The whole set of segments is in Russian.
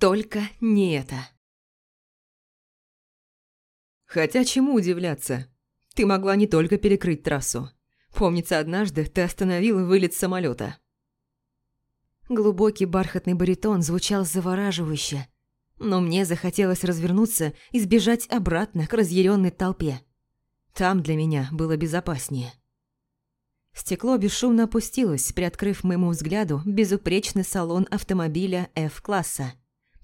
Только не это. Хотя чему удивляться? Ты могла не только перекрыть трассу. Помнится, однажды ты остановила вылет самолета. Глубокий бархатный баритон звучал завораживающе, но мне захотелось развернуться и сбежать обратно к разъяренной толпе. Там для меня было безопаснее. Стекло бесшумно опустилось, приоткрыв моему взгляду безупречный салон автомобиля F-класса,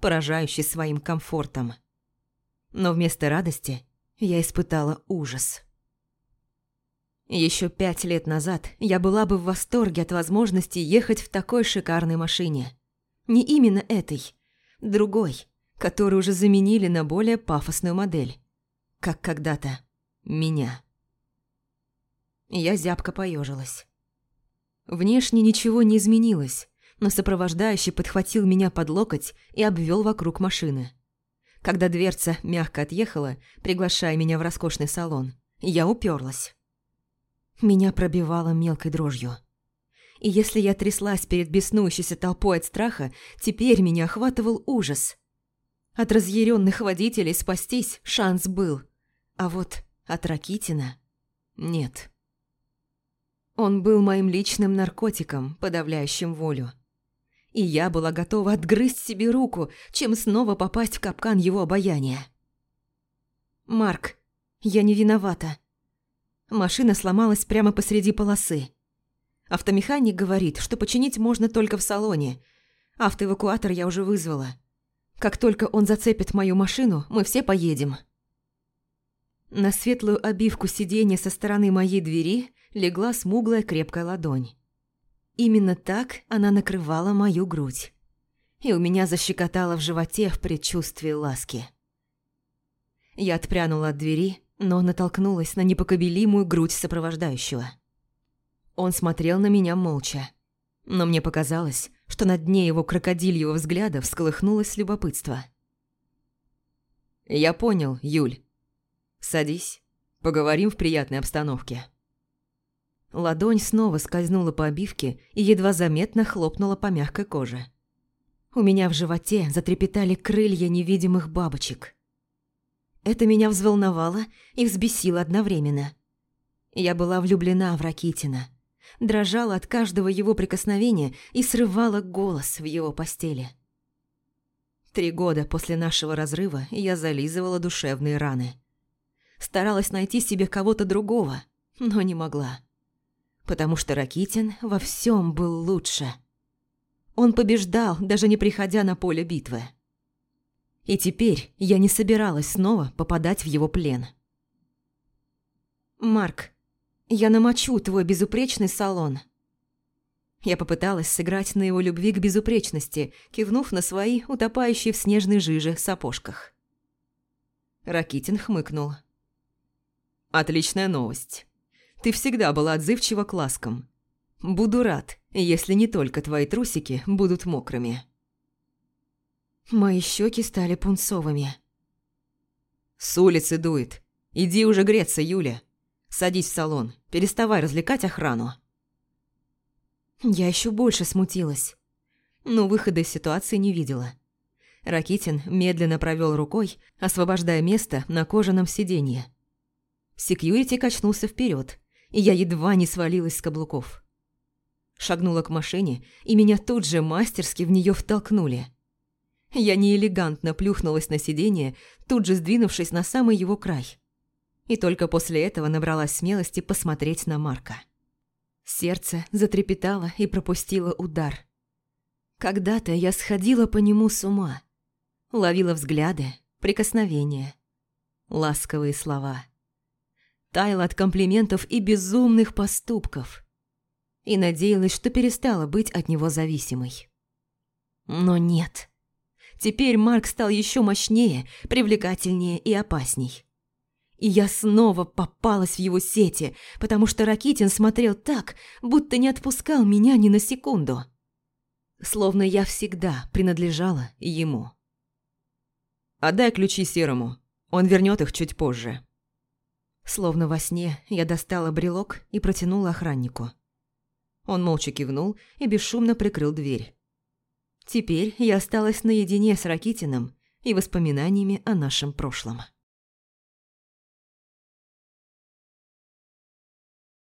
поражающий своим комфортом. Но вместо радости я испытала ужас. Еще пять лет назад я была бы в восторге от возможности ехать в такой шикарной машине. Не именно этой, другой, которую уже заменили на более пафосную модель. Как когда-то меня. Я зябко поежилась. Внешне ничего не изменилось, но сопровождающий подхватил меня под локоть и обвел вокруг машины. Когда дверца мягко отъехала, приглашая меня в роскошный салон, я уперлась. Меня пробивало мелкой дрожью. И если я тряслась перед беснующейся толпой от страха, теперь меня охватывал ужас. От разъяренных водителей спастись шанс был, а вот от Ракитина нет. Он был моим личным наркотиком, подавляющим волю. И я была готова отгрызть себе руку, чем снова попасть в капкан его обаяния. «Марк, я не виновата», Машина сломалась прямо посреди полосы. Автомеханик говорит, что починить можно только в салоне. Автоэвакуатор я уже вызвала. Как только он зацепит мою машину, мы все поедем. На светлую обивку сиденья со стороны моей двери легла смуглая крепкая ладонь. Именно так она накрывала мою грудь. И у меня защекотало в животе в предчувствии ласки. Я отпрянула от двери но натолкнулась на непокобелимую грудь сопровождающего. Он смотрел на меня молча, но мне показалось, что на дне его крокодильего взгляда всколыхнулось любопытство. «Я понял, Юль. Садись, поговорим в приятной обстановке». Ладонь снова скользнула по обивке и едва заметно хлопнула по мягкой коже. У меня в животе затрепетали крылья невидимых бабочек. Это меня взволновало и взбесило одновременно. Я была влюблена в Ракитина, дрожала от каждого его прикосновения и срывала голос в его постели. Три года после нашего разрыва я зализывала душевные раны. Старалась найти себе кого-то другого, но не могла. Потому что Ракитин во всем был лучше. Он побеждал, даже не приходя на поле битвы. И теперь я не собиралась снова попадать в его плен. «Марк, я намочу твой безупречный салон». Я попыталась сыграть на его любви к безупречности, кивнув на свои утопающие в снежной жиже сапожках. Ракитин хмыкнул. «Отличная новость. Ты всегда была отзывчива к ласкам. Буду рад, если не только твои трусики будут мокрыми». Мои щеки стали пунцовыми. «С улицы дует. Иди уже греться, Юля. Садись в салон. Переставай развлекать охрану». Я еще больше смутилась, но выхода из ситуации не видела. Ракитин медленно провел рукой, освобождая место на кожаном сиденье. Секьюрити качнулся вперед, и я едва не свалилась с каблуков. Шагнула к машине, и меня тут же мастерски в нее втолкнули. Я неэлегантно плюхнулась на сиденье, тут же сдвинувшись на самый его край. И только после этого набралась смелости посмотреть на Марка. Сердце затрепетало и пропустило удар. Когда-то я сходила по нему с ума. Ловила взгляды, прикосновения, ласковые слова. Таяла от комплиментов и безумных поступков. И надеялась, что перестала быть от него зависимой. Но нет. Теперь Марк стал еще мощнее, привлекательнее и опасней. И я снова попалась в его сети, потому что Ракитин смотрел так, будто не отпускал меня ни на секунду. Словно я всегда принадлежала ему. «Отдай ключи Серому, он вернет их чуть позже». Словно во сне я достала брелок и протянула охраннику. Он молча кивнул и бесшумно прикрыл дверь. Теперь я осталась наедине с Ракитиным и воспоминаниями о нашем прошлом.